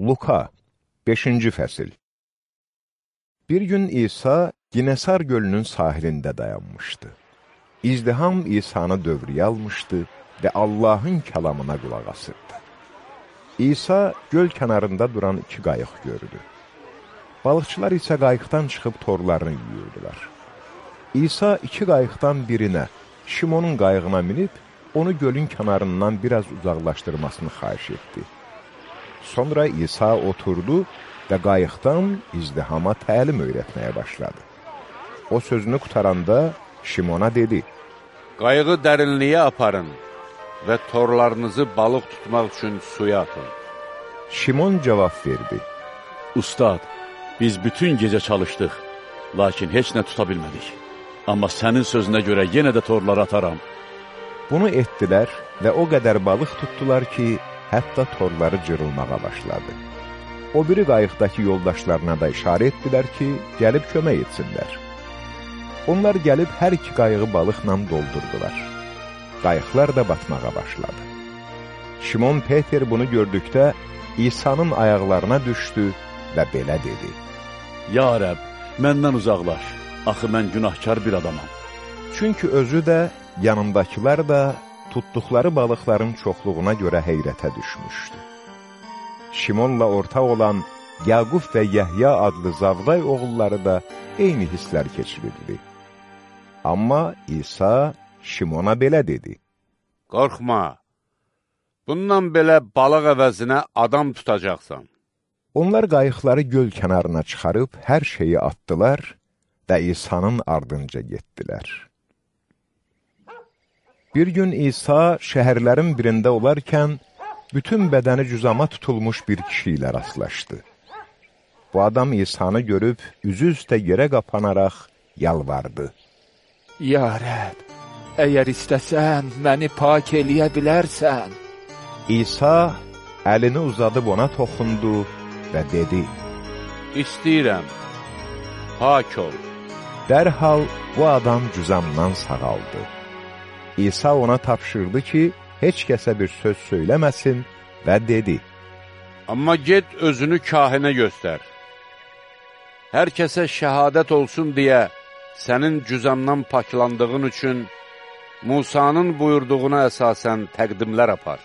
Luka 5-ci fəsil Bir gün İsa Ginesar gölünün sahilində dayanmışdı. İzdiham İsa'nı dövrüyə almışdı və Allahın kəlamına qulaq asırdı. İsa göl kənarında duran iki qayıq gördü. Balıqçılar isə qayıqdan çıxıb torlarını yuyurdular. İsa iki qayıqdan birinə, Şimonun qayığına minib, onu gölün kənarından biraz uzaqlaşdırmasını xahiş etdi. Sonra İsa oturdu və qayıqdan izdihama təlim öyrətməyə başladı. O sözünü qutaranda Şimona dedi, Qayığı dərinliyə aparın və torlarınızı balıq tutmaq üçün suya atın. Şimon cavab verdi, Ustad, biz bütün gecə çalışdıq, lakin heç nə tuta bilmədik. Amma sənin sözünə görə yenə də torları ataram. Bunu etdilər və o qədər balıq tutdular ki, hətta torları cırılmağa başladı. O biri qayıqdakı yoldaşlarına da işarə etdilər ki, gəlib kömək etsinlər. Onlar gəlib hər iki qayığı balıqla doldurdular. Qayıqlar da batmağa başladı. Şimon Peter bunu gördükdə İsa'nın ayaqlarına düşdü və belə dedi. Ya Rəb, məndən uzaqlaş, axı mən günahkar bir adamam. Çünki özü də, yanındakılar da tutduqları balıqların çoxluğuna görə heyrətə düşmüşdü. Şimonla ortaq olan Yaquf və Yəhya adlı Zavday oğulları da eyni hisslər keçirirdi. Amma İsa Şimona belə dedi. Qorxma, bundan belə balıq əvəzinə adam tutacaqsan. Onlar qayıqları göl kənarına çıxarıb hər şeyi atdılar və İsa'nın ardınca getdilər. Bir gün İsa şəhərlərin birində olarkən, bütün bədəni cüzama tutulmuş bir kişi ilə rastlaşdı. Bu adam İsa'nı görüb, üzü üstə yerə qapanaraq yalvardı. Ya Rəb, əgər istəsən, məni pak eləyə bilərsən. İsa əlini uzadıb ona toxundu və dedi, İstəyirəm, pak ol. Dərhal bu adam cüzamdan sağaldı. İsa ona tapşırdı ki, heç kəsə bir söz söyləməsin və dedi, Amma get özünü kahinə göstər. Hər kəsə şəhadət olsun deyə sənin cüzamdan paklandığın üçün Musanın buyurduğuna əsasən təqdimlər apar.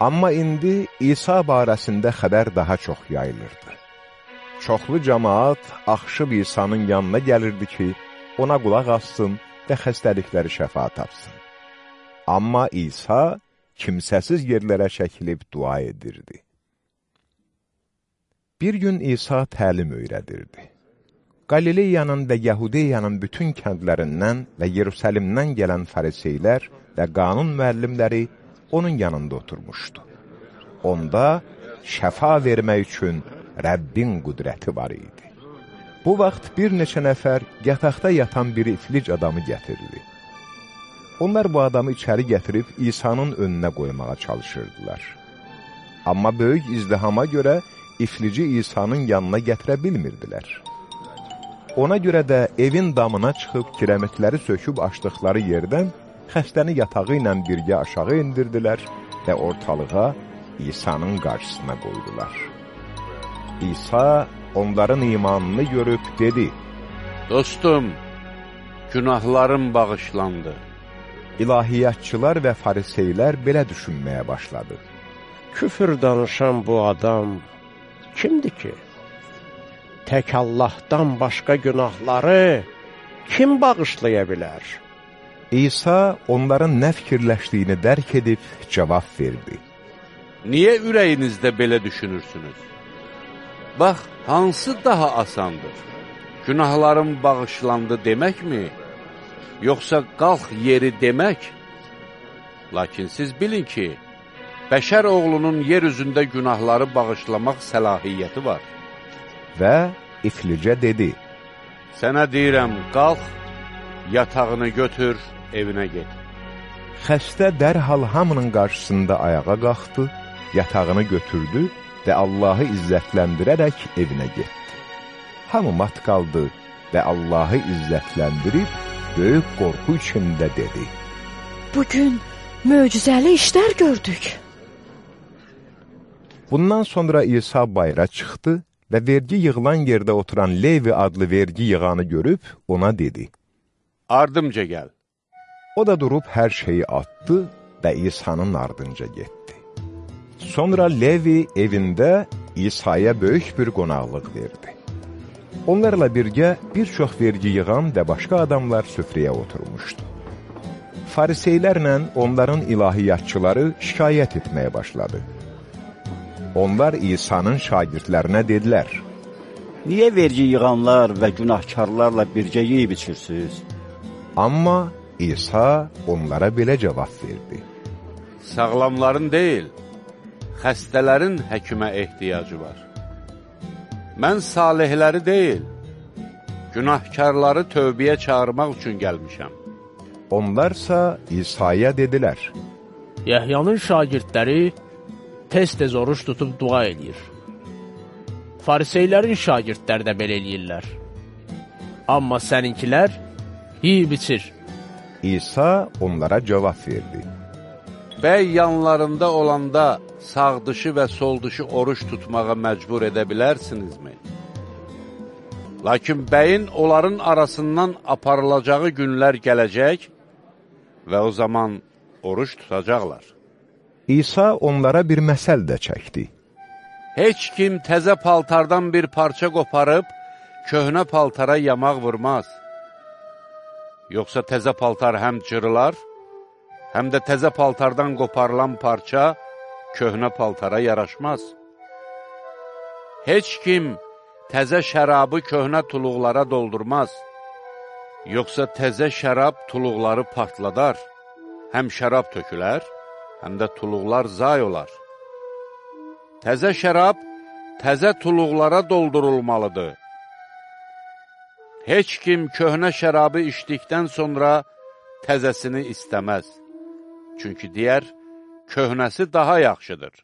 Amma indi İsa barəsində xəbər daha çox yayılırdı. Çoxlu cəmaat axışıb İsa'nın yanına gəlirdi ki, ona qulaq assın və xəstəlikləri şəfa tapsın. Amma İsa kimsəsiz yerlərə çəkilib dua edirdi. Bir gün İsa təlim öyrədirdi. Qalileyanın və Yahudiyanın bütün kəndlərindən və Yerusəlimdən gələn fariseylər və qanun müəllimləri onun yanında oturmuşdu. Onda şəfa vermək üçün Rəbbin qüdrəti var idi. Bu vaxt bir neçə nəfər yataqda yatan bir iflic adamı gətirdi. Onlar bu adamı içəri gətirib İsa'nın önünə qoymağa çalışırdılar. Amma böyük izdihama görə iflici İsa'nın yanına gətirə bilmirdilər. Ona görə də evin damına çıxıb kirəmitləri söküb açdıqları yerdən xəstəni yatağı ilə birgə aşağı indirdilər və ortalığa İsa'nın qarşısına qoydular. İsa onların imanını görüb dedi, Dostum, günahlarım bağışlandı. İlahiyyatçılar və fariseylər belə düşünməyə başladı. Küfür danışan bu adam kimdir ki? Tək Allahdan başqa günahları kim bağışlaya bilər? İsa onların nə fikirləşdiyini dərk edib cavab verdi. Niyə ürəyinizdə belə düşünürsünüz? Bax, hansı daha asandır? Günahlarım bağışlandı deməkmi? Yoxsa qalx yeri demək? Lakin siz bilin ki, bəşər oğlunun yer üzündə günahları bağışlamaq səlahiyyəti var. Və iflicə dedi, Sənə deyirəm, qalx, yatağını götür, evinə get. xəstə dərhal hamının qarşısında ayağa qalxdı, yatağını götürdü və Allahı izzətləndirərək evinə getdi. Hamı mat qaldı və Allahı izzətləndirib, böyük qorxu içində dedi. Bugün möcüzəli işlər gördük. Bundan sonra İsa bayra çıxdı və vergi yığılan yerdə oturan Levi adlı vergi yığanı görüb ona dedi. Ardımca gəl. O da durub hər şeyi atdı və İsa'nın ardınca getdi. Sonra Levi evində İsa'ya böyük bir qonaqlıq verdi. Onlarla birgə bir çox vergi yığan və başqa adamlar süfrəyə oturmuşdu. Fariseylərlə onların ilahiyyatçıları şikayət etməyə başladı. Onlar İsa'nın şagirdlərinə dedilər, Niyə vergi yığanlar və günahkarlarla birgə yeyib içirsiniz? Amma İsa onlara belə cavab verdi. Sağlamların deyil, xəstələrin həkimə ehtiyacı var. Mən salihləri deyil, günahkarları tövbəyə çağırmaq üçün gəlmişəm. Onlarsa İsa'ya dedilər, Yəhyanın şagirdləri tez-tez oruç tutub dua edir. Fariseylərin şagirdləri də belə eləyirlər. Amma səninkilər yeyib içir. İsa onlara cavab verdi. Bəy yanlarında olanda sağ dışı və sol dışı oruç tutmağa məcbur edə bilərsinizmi? Lakin bəyin onların arasından aparılacağı günlər gələcək və o zaman oruç tutacaqlar. İsa onlara bir məsəl də çəkdi. Heç kim təzə paltardan bir parça qoparıb, köhnə paltara yamaq vurmaz. Yoxsa təzə paltar həm cırılar, həm də təzə paltardan qoparılan parça köhnə paltara yaraşmaz. Heç kim təzə şərabı köhnə tuluqlara doldurmaz. Yoxsa təzə şərab tuluqları partladar. Həm şərab tökülər, həm də tuluqlar zay olar. Təzə şərab təzə tuluqlara doldurulmalıdır. Heç kim köhnə şərabı içdikdən sonra təzəsini istəməz. Çünki deyər, köhnəsi daha yaxşıdır.